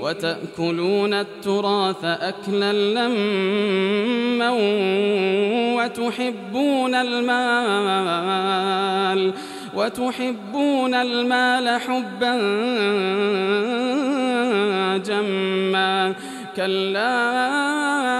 وتأكلون التراث أكلا لما وتحبون المال وتحبون المال حبا جما. كلا